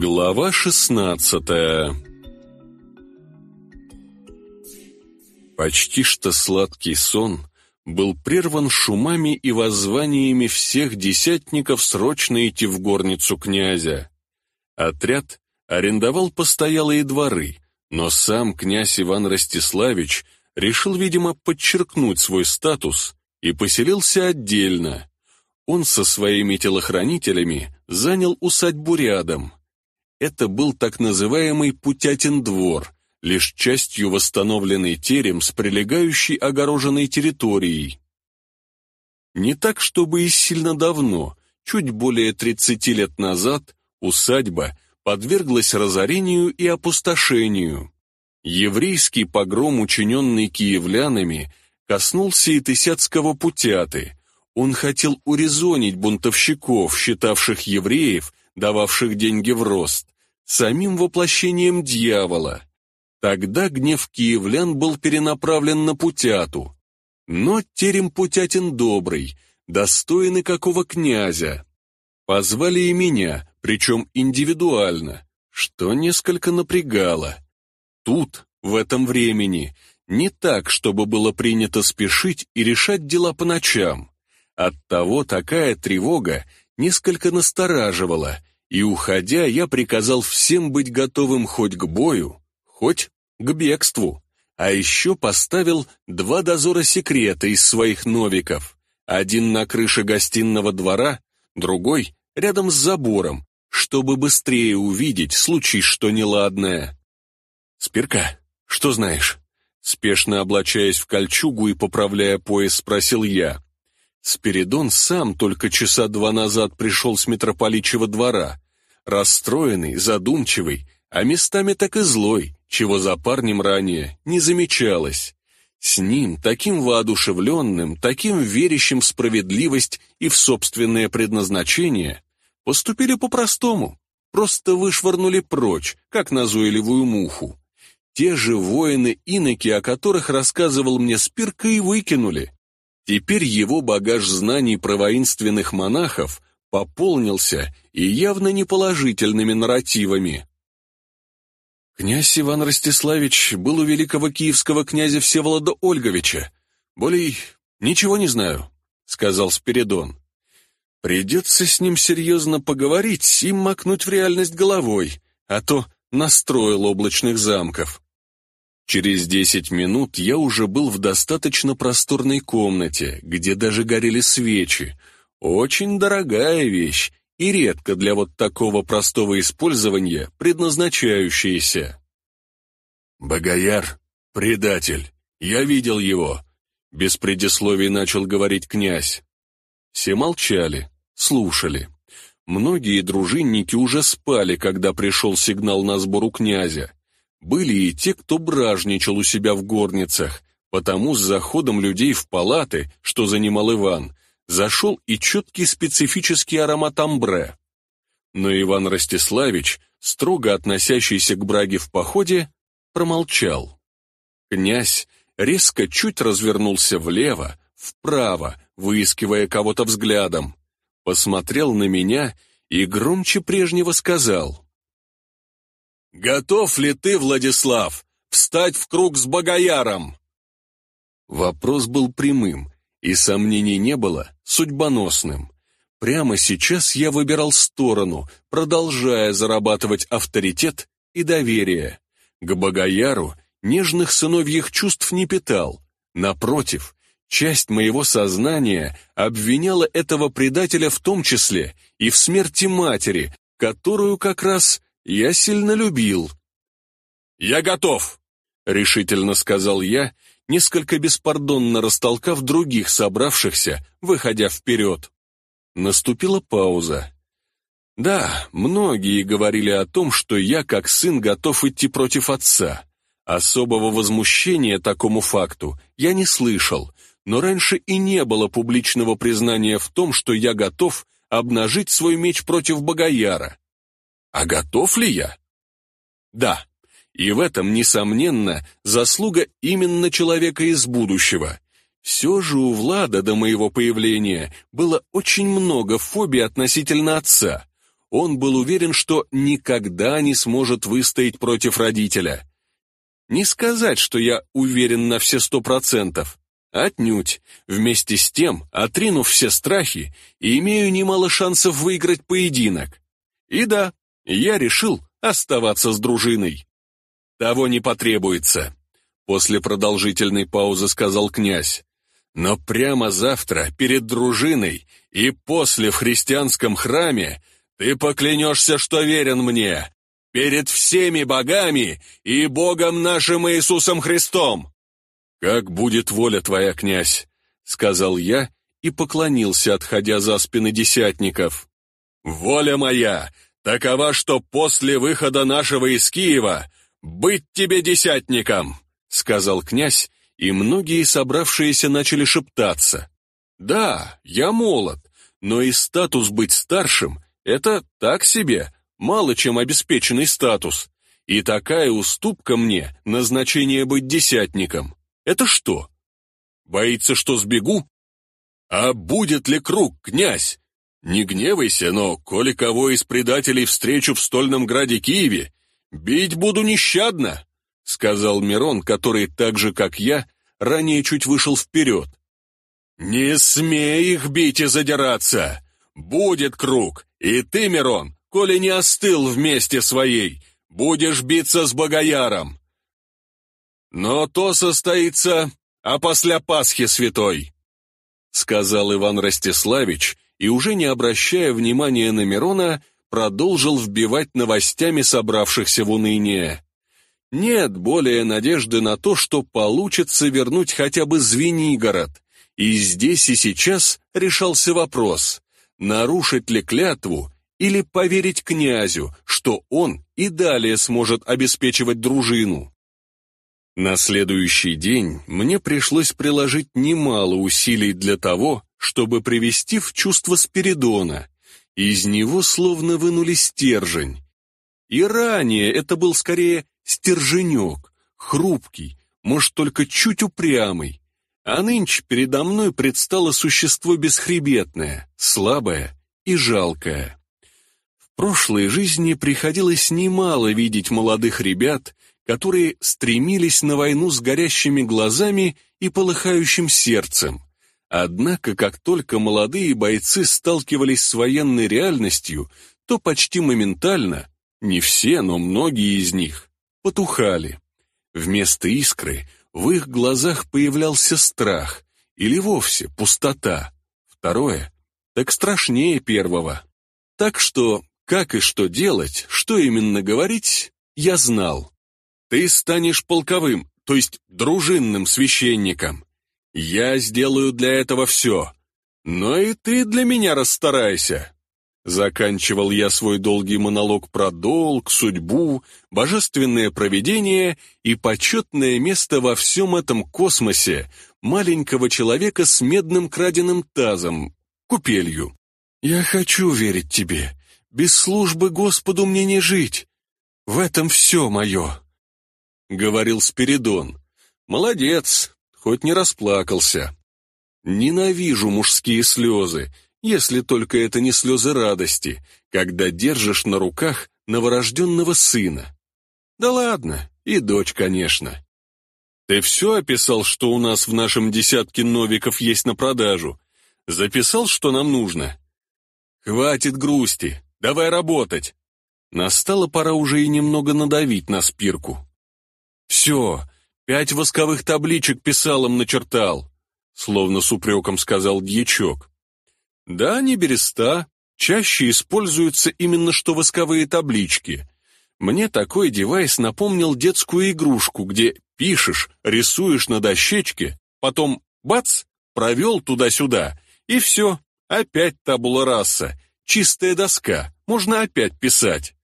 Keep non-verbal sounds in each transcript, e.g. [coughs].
Глава шестнадцатая Почти что сладкий сон был прерван шумами и воззваниями всех десятников срочно идти в горницу князя. Отряд арендовал постоялые дворы, но сам князь Иван Ростиславич решил, видимо, подчеркнуть свой статус и поселился отдельно. Он со своими телохранителями занял усадьбу рядом – это был так называемый Путятин двор, лишь частью восстановленный терем с прилегающей огороженной территорией. Не так, чтобы и сильно давно, чуть более 30 лет назад, усадьба подверглась разорению и опустошению. Еврейский погром, учиненный киевлянами, коснулся и Тысяцкого Путяты. Он хотел урезонить бунтовщиков, считавших евреев дававших деньги в рост, самим воплощением дьявола. Тогда гнев киевлян был перенаправлен на Путяту. Но терем Путятин добрый, достойный какого князя. Позвали и меня, причем индивидуально, что несколько напрягало. Тут, в этом времени, не так, чтобы было принято спешить и решать дела по ночам. Оттого такая тревога несколько настораживала, и, уходя, я приказал всем быть готовым хоть к бою, хоть к бегству. А еще поставил два дозора секрета из своих новиков. Один на крыше гостиного двора, другой рядом с забором, чтобы быстрее увидеть, случись что неладное. «Спирка, что знаешь?» Спешно облачаясь в кольчугу и поправляя пояс, спросил я. Спиридон сам только часа два назад пришел с митрополичьего двора, расстроенный, задумчивый, а местами так и злой, чего за парнем ранее не замечалось. С ним, таким воодушевленным, таким верящим в справедливость и в собственное предназначение, поступили по-простому, просто вышвырнули прочь, как назойливую муху. Те же воины-иноки, о которых рассказывал мне Спирка, и выкинули. Теперь его багаж знаний про воинственных монахов пополнился и явно неположительными нарративами. Князь Иван Ростиславич был у великого киевского князя Всеволода Ольговича. Более ничего не знаю, сказал Спиридон. Придется с ним серьезно поговорить и макнуть в реальность головой, а то настроил облачных замков. Через десять минут я уже был в достаточно просторной комнате, где даже горели свечи. Очень дорогая вещь и редко для вот такого простого использования предназначающаяся. «Богояр — предатель. Я видел его», — без предисловий начал говорить князь. Все молчали, слушали. Многие дружинники уже спали, когда пришел сигнал на сбор у князя. Были и те, кто бражничал у себя в горницах, потому с заходом людей в палаты, что занимал Иван, зашел и четкий специфический аромат амбре. Но Иван Ростиславич, строго относящийся к браге в походе, промолчал. Князь резко чуть развернулся влево, вправо, выискивая кого-то взглядом, посмотрел на меня и громче прежнего сказал — «Готов ли ты, Владислав, встать в круг с Богояром?» Вопрос был прямым, и сомнений не было, судьбоносным. Прямо сейчас я выбирал сторону, продолжая зарабатывать авторитет и доверие. К Богояру нежных сыновьих чувств не питал. Напротив, часть моего сознания обвиняла этого предателя в том числе и в смерти матери, которую как раз я сильно любил». «Я готов», — решительно сказал я, несколько беспардонно растолкав других собравшихся, выходя вперед. Наступила пауза. Да, многие говорили о том, что я, как сын, готов идти против отца. Особого возмущения такому факту я не слышал, но раньше и не было публичного признания в том, что я готов обнажить свой меч против Богояра. А готов ли я? Да, и в этом, несомненно, заслуга именно человека из будущего. Все же у Влада до моего появления было очень много фобий относительно отца. он был уверен, что никогда не сможет выстоять против родителя. Не сказать, что я уверен на все сто процентов. Отнюдь. Вместе с тем, отринув все страхи, имею немало шансов выиграть поединок. И да, я решил оставаться с дружиной. Того не потребуется. После продолжительной паузы сказал князь. Но прямо завтра, перед дружиной и после в христианском храме, ты поклянешься, что верен мне, перед всеми богами и Богом нашим Иисусом Христом. «Как будет воля твоя, князь?» — сказал я и поклонился, отходя за спины десятников. «Воля моя такова, что после выхода нашего из Киева быть тебе десятником!» — сказал князь, и многие собравшиеся начали шептаться. «Да, я молод, но и статус быть старшим — это так себе, мало чем обеспеченный статус. И такая уступка мне — назначение быть десятником. Это что? Боится, что сбегу? А будет ли круг, князь? Не гневайся, но, коли кого из предателей встречу в стольном граде Киеве, бить буду нещадно сказал Мирон, который так же, как я, ранее чуть вышел вперед. «Не смей их бить и задираться! Будет круг, и ты, Мирон, коли не остыл вместе своей, будешь биться с Богояром. Но то состоится, а после Пасхи святой», сказал Иван Ростиславич, и уже не обращая внимания на Мирона, продолжил вбивать новостями собравшихся в уныние. Нет более надежды на то, что получится вернуть хотя бы Звенигород. И здесь и сейчас решался вопрос, нарушить ли клятву или поверить князю, что он и далее сможет обеспечивать дружину. На следующий день мне пришлось приложить немало усилий для того, чтобы привести в чувство Спиридона. Из него словно вынули стержень. И ранее это был скорее стерженек, хрупкий, может, только чуть упрямый. А нынче передо мной предстало существо бесхребетное, слабое и жалкое. В прошлой жизни приходилось немало видеть молодых ребят, которые стремились на войну с горящими глазами и полыхающим сердцем. Однако, как только молодые бойцы сталкивались с военной реальностью, то почти моментально, не все, но многие из них, потухали. Вместо искры в их глазах появлялся страх или вовсе пустота. Второе так страшнее первого. Так что, как и что делать, что именно говорить, я знал. Ты станешь полковым, то есть дружинным священником. Я сделаю для этого все. Но и ты для меня расстарайся. Заканчивал я свой долгий монолог про долг, судьбу, божественное провидение и почетное место во всем этом космосе маленького человека с медным краденым тазом, купелью. «Я хочу верить тебе. Без службы Господу мне не жить. В этом все мое», — говорил Спиридон. «Молодец, хоть не расплакался. Ненавижу мужские слезы, если только это не слезы радости, когда держишь на руках новорожденного сына. Да ладно, и дочь, конечно. Ты все описал, что у нас в нашем десятке новиков есть на продажу? Записал, что нам нужно? Хватит грусти, давай работать. Настала пора уже и немного надавить на спирку. Все, пять восковых табличек писалом начертал, словно с упреком сказал дьячок. Да, не береста, чаще используются именно что восковые таблички. Мне такой девайс напомнил детскую игрушку, где пишешь, рисуешь на дощечке, потом бац, провел туда-сюда, и все, опять табула раса, чистая доска, можно опять писать.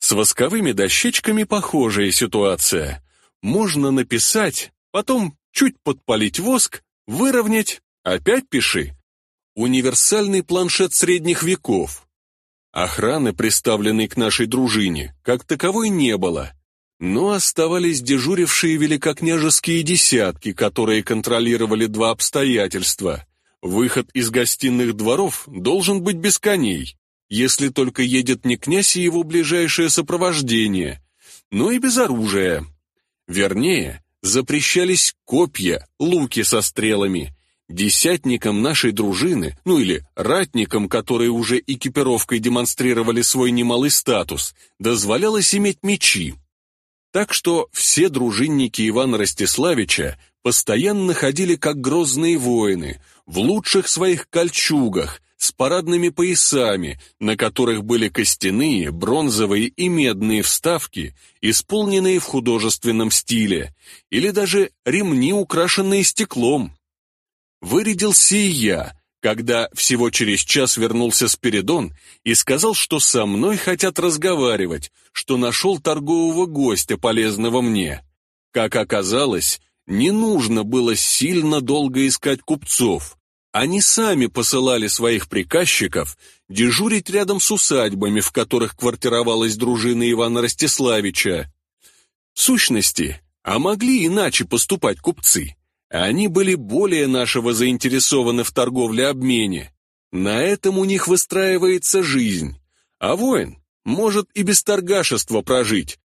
С восковыми дощечками похожая ситуация. Можно написать, потом чуть подпалить воск, выровнять, опять пиши. Универсальный планшет средних веков. Охраны, приставленной к нашей дружине, как таковой не было, но оставались дежурившие великокняжеские десятки, которые контролировали два обстоятельства. Выход из гостиных дворов должен быть без коней. если только едет не князь и его ближайшее сопровождение, но и без оружия. Вернее, запрещались копья, луки со стрелами. Десятникам нашей дружины, ну или ратникам, которые уже экипировкой демонстрировали свой немалый статус, дозволялось иметь мечи. Так что все дружинники Ивана Ростиславича постоянно ходили как грозные воины, в лучших своих кольчугах, с парадными поясами, на которых были костяные, бронзовые и медные вставки, исполненные в художественном стиле, или даже ремни, украшенные стеклом. Вырядился и я, когда всего через час вернулся Спиридон и сказал, что со мной хотят разговаривать, что нашел торгового гостя, полезного мне. Как оказалось, не нужно было сильно долго искать купцов. Они сами посылали своих приказчиков дежурить рядом с усадьбами, в которых квартировалась дружина Ивана Ростиславича. В сущности, а могли иначе поступать купцы. Они были более нашего заинтересованы в торговле-обмене. На этом у них выстраивается жизнь. А воин может и без торгашества прожить.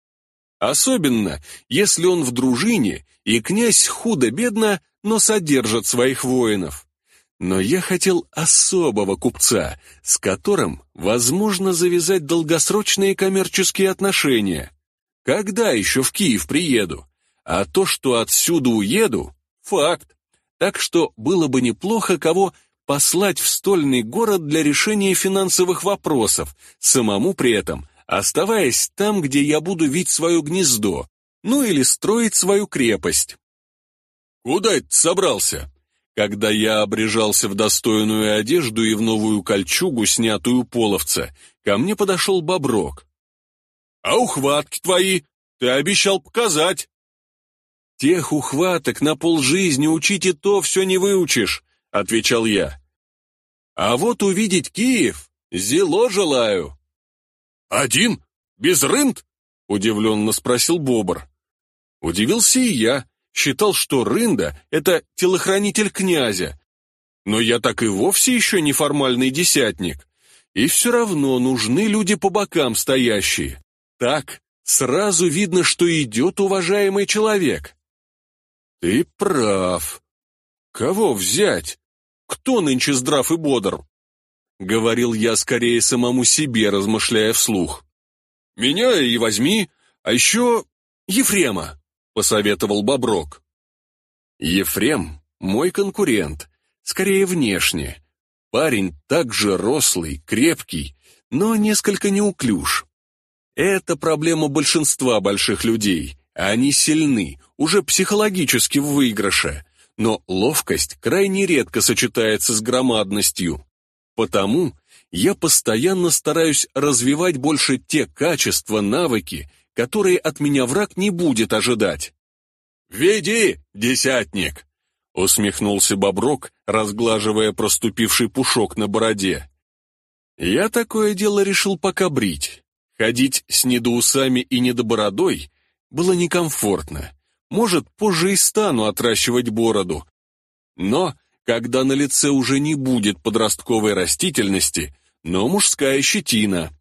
Особенно, если он в дружине, и князь худо-бедно, но содержит своих воинов. Но я хотел особого купца, с которым возможно завязать долгосрочные коммерческие отношения. Когда еще в Киев приеду? А то, что отсюда уеду, факт. Так что было бы неплохо кого послать в стольный город для решения финансовых вопросов, самому при этом оставаясь там, где я буду видеть свое гнездо, ну или строить свою крепость. «Куда это собрался?» Когда я обрежался в достойную одежду и в новую кольчугу, снятую половца, ко мне подошел Боброк. «А ухватки твои? Ты обещал показать!» «Тех ухваток на полжизни учить и то все не выучишь», — отвечал я. «А вот увидеть Киев зело желаю». «Один? Без рынд?» — удивленно спросил Бобр. Удивился и я, считал, что Рында — это телохранитель князя. Но я так и вовсе еще не формальный десятник. И все равно нужны люди по бокам стоящие. Так, сразу видно, что идет уважаемый человек. Ты прав. Кого взять? Кто нынче здрав и бодр? Говорил я скорее самому себе, размышляя вслух. Меня и возьми, а еще Ефрема посоветовал Боброк. Ефрем — мой конкурент, скорее внешне. Парень также рослый, крепкий, но несколько неуклюж. Это проблема большинства больших людей. Они сильны, уже психологически в выигрыше, но ловкость крайне редко сочетается с громадностью. Потому я постоянно стараюсь развивать больше те качества, навыки, которые от меня враг не будет ожидать. «Веди, десятник!» — усмехнулся Боброк, разглаживая проступивший пушок на бороде. «Я такое дело решил пока брить. Ходить с недоусами и недобородой было некомфортно. Может, позже и стану отращивать бороду. Но, когда на лице уже не будет подростковой растительности, но мужская щетина,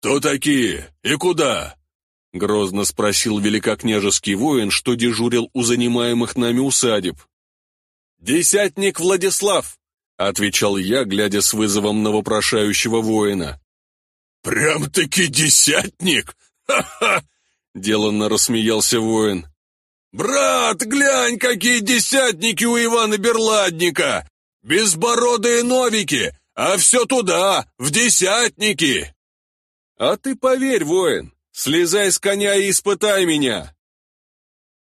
«Кто такие и куда?» — грозно спросил великокняжеский воин, что дежурил у занимаемых нами усадеб. «Десятник Владислав!» — отвечал я, глядя с вызовом на вопрошающего воина. «Прям-таки десятник! Ха-ха!» — деланно рассмеялся воин. «Брат, глянь, какие десятники у Ивана Берладника! Безбородые новики, а все туда, в десятники!» «А ты поверь, воин, слезай с коня и испытай меня!»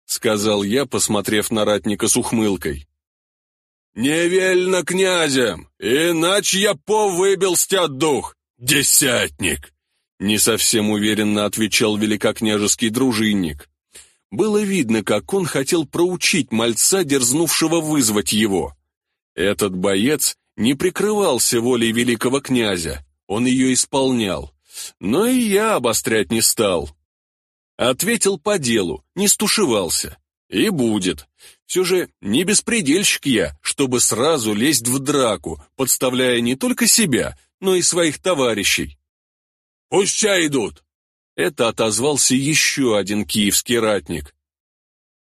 Сказал я, посмотрев на ратника с ухмылкой. «Не вельно князем, иначе я повыбил с тебя дух, десятник!» Не совсем уверенно отвечал великокняжеский дружинник. Было видно, как он хотел проучить мальца, дерзнувшего вызвать его. Этот боец не прикрывался волей великого князя, он ее исполнял но и я обострять не стал. Ответил по делу, не стушевался. И будет. Все же не беспредельщик я, чтобы сразу лезть в драку, подставляя не только себя, но и своих товарищей. «Пущай идут!» Это отозвался еще один киевский ратник.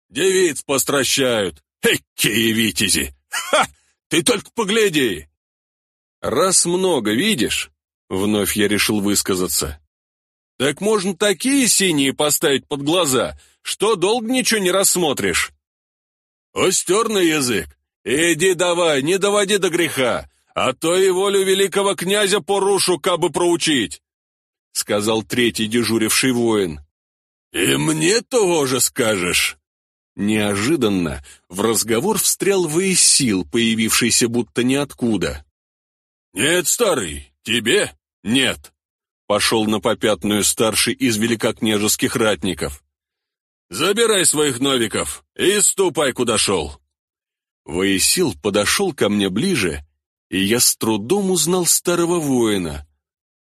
«Девиц постращают! Какие витязи! Ха! Ты только погляди!» «Раз много видишь», — вновь я решил высказаться, «так можно такие синие поставить под глаза, что долго ничего не рассмотришь». «Устер на язык! Иди давай, не доводи до греха, а то и волю великого князя порушу, кабы проучить!» — сказал третий дежуривший воин. «И мне того же скажешь?» Неожиданно в разговор встрял Воисил, появившийся будто ниоткуда. «Нет, старый, тебе нет», — пошел на попятную старший из великокняжеских ратников. «Забирай своих новиков и ступай, куда шел». Воисил подошел ко мне ближе, и я с трудом узнал старого воина.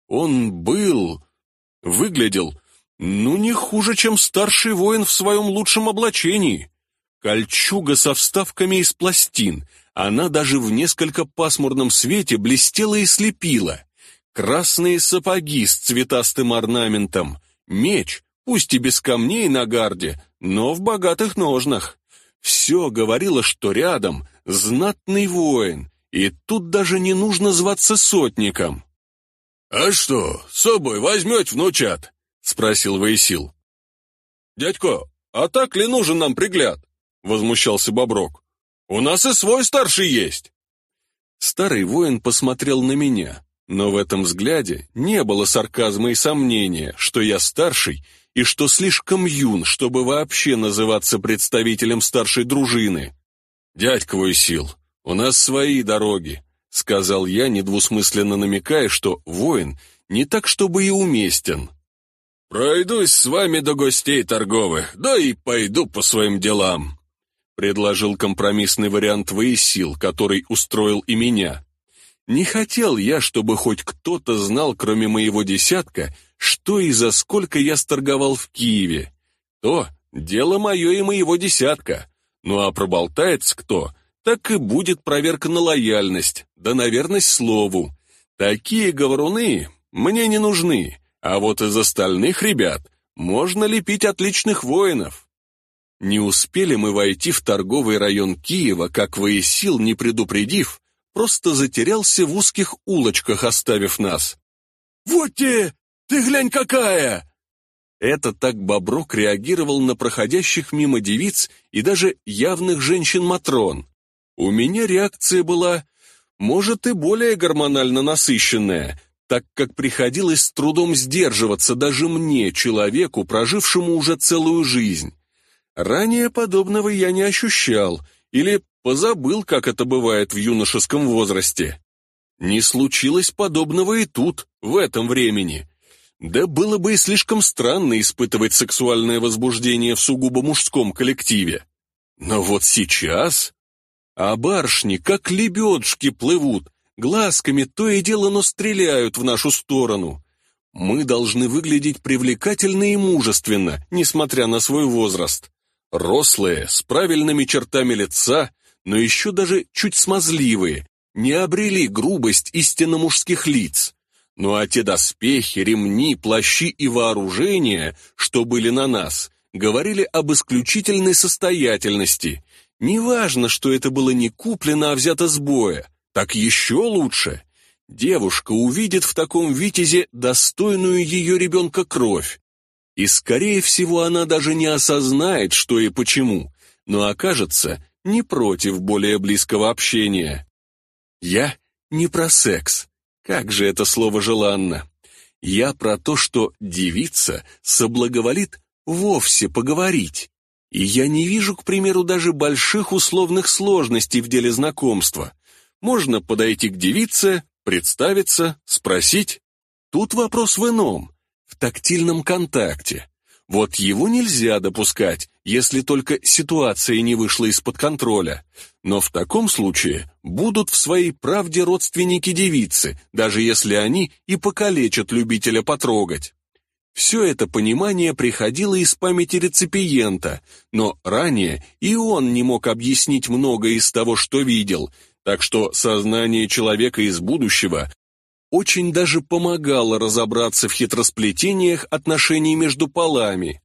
Он был... выглядел ну, не хуже, чем старший воин в своем лучшем облачении. Кольчуга со вставками из пластин, она даже в несколько пасмурном свете блестела и слепила. Красные сапоги с цветастым орнаментом, меч, пусть и без камней на гарде, но в богатых ножнах. Все говорило, что рядом знатный воин, и тут даже не нужно зваться сотником. «А что, с собой возьмете внучат?» — спросил Ваесил. «Дядько, а так ли нужен нам пригляд?» — возмущался Боброк. «У нас и свой старший есть!» Старый воин посмотрел на меня, но в этом взгляде не было сарказма и сомнения, что я старший и что слишком юн, чтобы вообще называться представителем старшей дружины. «Дядька Ваесил, у нас свои дороги», — сказал я, недвусмысленно намекая, что воин не так чтобы и уместен. «Пройдусь с вами до гостей торговых, да и пойду по своим делам», предложил компромиссный вариант Воисил, который устроил и меня. Не хотел я, чтобы хоть кто-то знал, кроме моего десятка, что и за сколько я сторговал в Киеве. То дело мое и моего десятка. Ну а проболтается кто, так и будет проверка на лояльность, да на верность слову. Такие говоруны мне не нужны. А вот из остальных ребят можно лепить отличных воинов. Не успели мы войти в торговый район Киева, как Воесил, не предупредив, просто затерялся в узких улочках, оставив нас. «Вот те! Ты глянь какая!» Это так Боброк реагировал на проходящих мимо девиц и даже явных женщин-матрон. У меня реакция была, может, и более гормонально насыщенная — так как приходилось с трудом сдерживаться даже мне, человеку, прожившему уже целую жизнь. Ранее подобного я не ощущал или позабыл, как это бывает в юношеском возрасте. Не случилось подобного и тут, в этом времени. Да было бы и слишком странно испытывать сексуальное возбуждение в сугубо мужском коллективе. Но вот сейчас... А барышни, как лебедушки, плывут, Глазками то и дело, но стреляют в нашу сторону. Мы должны выглядеть привлекательно и мужественно, несмотря на свой возраст. Рослые, с правильными чертами лица, но еще даже чуть смазливые, не обрели грубость истинно мужских лиц. Ну а те доспехи, ремни, плащи и вооружения, что были на нас, говорили об исключительной состоятельности. Неважно, что это было не куплено, а взято с боя. Так еще лучше. Девушка увидит в таком витязе достойную ее ребенка кровь. И, скорее всего, она даже не осознает, что и почему, но окажется не против более близкого общения. Я не про секс. Как же это слово желанно. Я про то, что девица соблаговолит вовсе поговорить. И я не вижу, к примеру, даже больших условных сложностей в деле знакомства. Можно подойти к девице, представиться, спросить. Тут вопрос в ином, в тактильном контакте. Вот его нельзя допускать, если только ситуация не вышла из-под контроля. Но в таком случае будут в своей правде родственники девицы, даже если они и покалечат любителя потрогать. Все это понимание приходило из памяти реципиента, но ранее и он не мог объяснить многое из того, что видел, так что сознание человека из будущего очень даже помогала разобраться в хитросплетениях отношений между полами.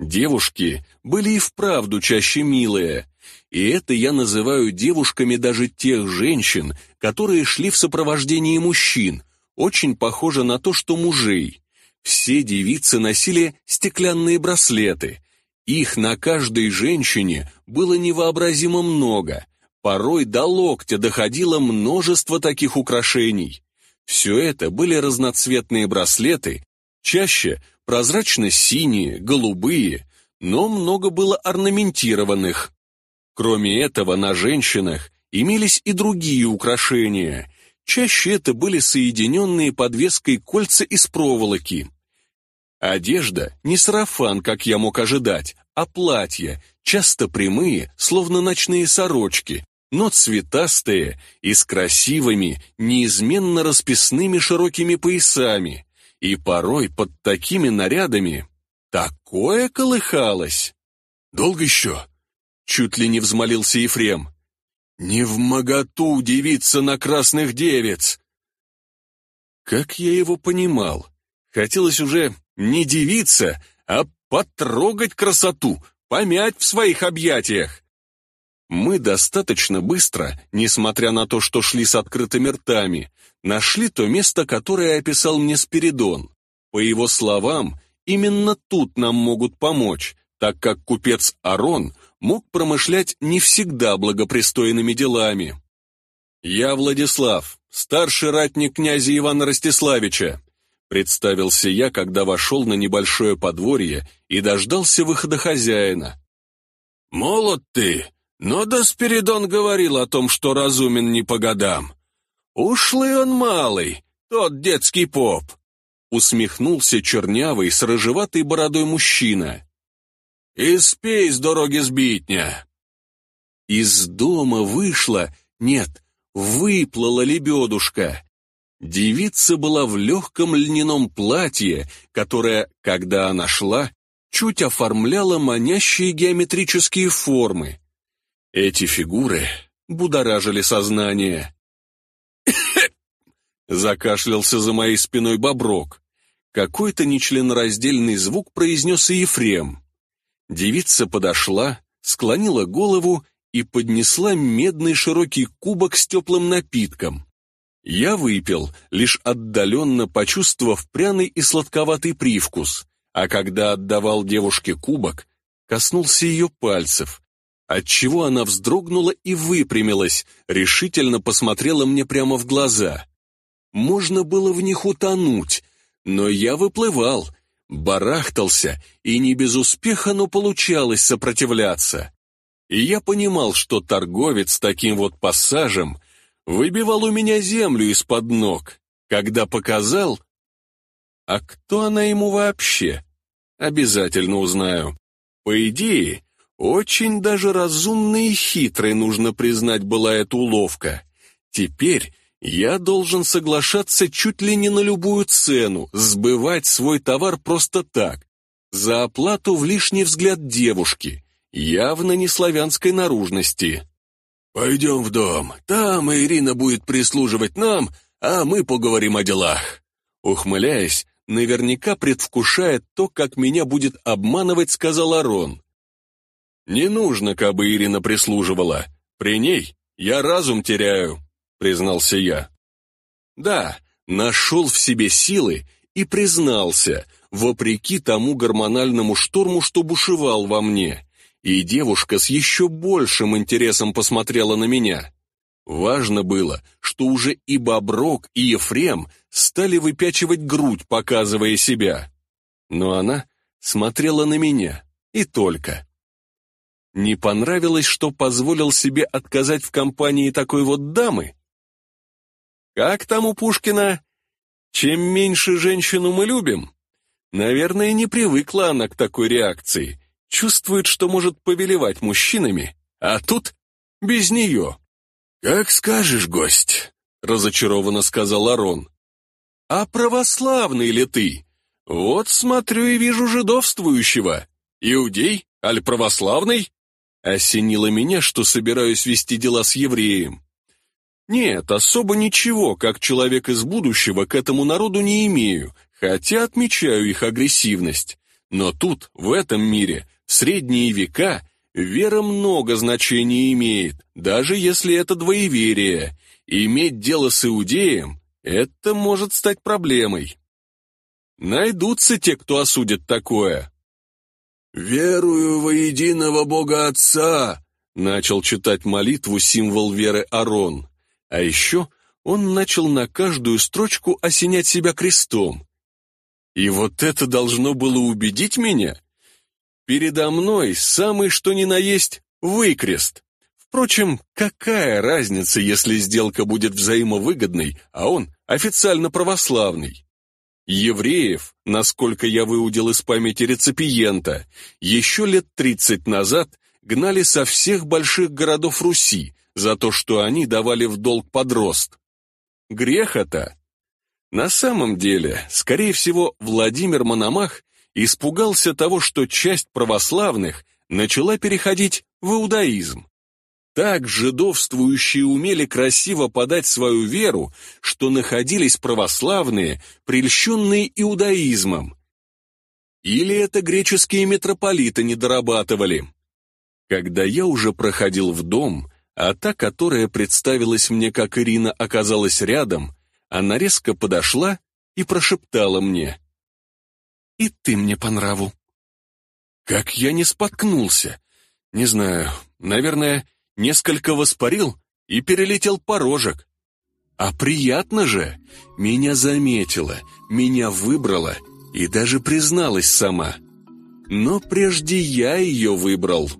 Девушки были и вправду чаще милые, и это я называю девушками даже тех женщин, которые шли в сопровождении мужчин, очень похоже на то, что мужей. Все девицы носили стеклянные браслеты. Их на каждой женщине было невообразимо много. Порой до локтя доходило множество таких украшений. Все это были разноцветные браслеты, чаще прозрачно-синие, голубые, но много было орнаментированных. Кроме этого, на женщинах имелись и другие украшения. Чаще это были соединенные подвеской кольца из проволоки. Одежда не сарафан, как я мог ожидать, а платья, часто прямые, словно ночные сорочки, но цветастые и с красивыми, неизменно расписными широкими поясами. И порой под такими нарядами такое колыхалось. «Долго еще?» — чуть ли не взмолился Ефрем. «Не в моготу удивиться на красных девиц!» Как я его понимал, хотелось уже не дивиться, а потрогать красоту, помять в своих объятиях. Мы достаточно быстро, несмотря на то, что шли с открытыми ртами, нашли то место, которое описал мне Спиридон. По его словам, именно тут нам могут помочь, так как купец Арон мог промышлять не всегда благопристойными делами. «Я Владислав, старший ратник князя Ивана Ростиславича», представился я, когда вошел на небольшое подворье и дождался выхода хозяина. «Молод ты, но да Спиридон говорил о том, что разумен не по годам. Ушлый он малый, тот детский поп», усмехнулся чернявый с рыжеватой бородой мужчина. «И спей с дороги сбитня!» Из дома вышла, нет, выплыла лебедушка. Девица была в легком льняном платье, которое, когда она шла, чуть оформляло манящие геометрические формы. Эти фигуры будоражили сознание. [coughs] Закашлялся за моей спиной боброк. Какой-то нечленораздельный звук произнес и Ефрем. Девица подошла, склонила голову и поднесла медный широкий кубок с теплым напитком. Я выпил, лишь отдаленно почувствовав пряный и сладковатый привкус, а когда отдавал девушке кубок, коснулся ее пальцев, отчего она вздрогнула и выпрямилась, решительно посмотрела мне прямо в глаза. Можно было в них утонуть, но я выплывал, барахтался, и не без успеха, но получалось сопротивляться. И я понимал, что торговец таким вот пассажем выбивал у меня землю из-под ног, когда показал... А кто она ему вообще? Обязательно узнаю. По идее, очень даже разумной и хитрой, нужно признать, была эта уловка. Теперь я должен соглашаться чуть ли не на любую цену, сбывать свой товар просто так, за оплату в лишний взгляд девушки, явно не славянской наружности. «Пойдем в дом, там Ирина будет прислуживать нам, а мы поговорим о делах». Ухмыляясь, наверняка предвкушая то, как меня будет обманывать, сказал Арон. «Не нужно, кабы Ирина прислуживала. При ней я разум теряю» признался я. Да, нашел в себе силы и признался, вопреки тому гормональному шторму, что бушевал во мне, и девушка с еще большим интересом посмотрела на меня. Важно было, что уже и Боброк, и Ефрем стали выпячивать грудь, показывая себя. Но она смотрела на меня, и только. Не понравилось, что позволил себе отказать в компании такой вот дамы? Как там у Пушкина? Чем меньше женщину мы любим? Наверное, не привыкла она к такой реакции. Чувствует, что может повелевать мужчинами, а тут без нее. «Как скажешь, гость», — разочарованно сказал Арон. «А православный ли ты? Вот смотрю и вижу жидовствующего. Иудей, аль православный?» Осенило меня, что собираюсь вести дела с евреем. Нет, особо ничего, как человек из будущего, к этому народу не имею, хотя отмечаю их агрессивность. Но тут, в этом мире, в средние века, вера много значений имеет, даже если это двоеверие. Иметь дело с иудеем – это может стать проблемой. Найдутся те, кто осудит такое. «Верую во единого Бога Отца», — начал читать молитву символ веры Арон. А еще он начал на каждую строчку осенять себя крестом. И вот это должно было убедить меня? Передо мной самый что ни на есть выкрест. Впрочем, какая разница, если сделка будет взаимовыгодной, а он официально православный? Евреев, насколько я выудил из памяти реципиента, еще лет тридцать назад гнали со всех больших городов Руси за то, что они давали в долг подрост. Грех это. На самом деле, скорее всего, Владимир Мономах испугался того, что часть православных начала переходить в иудаизм. Так жидовствующие умели красиво подать свою веру, что находились православные, прельщенные иудаизмом. Или это греческие митрополиты не дорабатывали. Когда я уже проходил в дом, а та, которая представилась мне как Ирина, оказалась рядом, она резко подошла и прошептала мне. «И ты мне по нраву». Как я не споткнулся? Не знаю, наверное, несколько воспарил и перелетел порожек. А приятно же! Меня заметила, меня выбрала и даже призналась сама. Но прежде я ее выбрал».